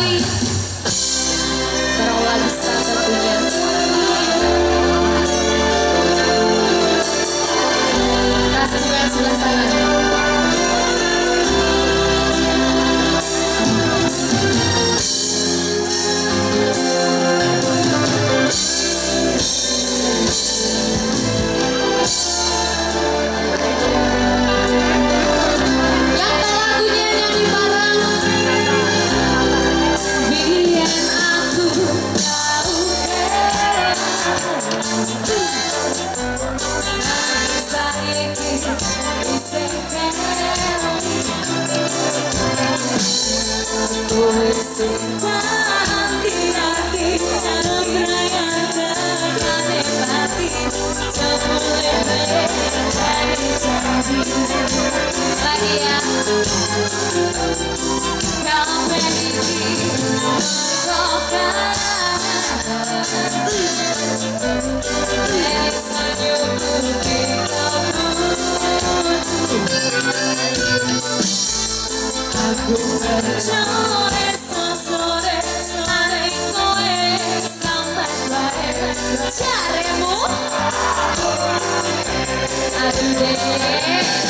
sekali Sekarang lagi salah Yeah, あるで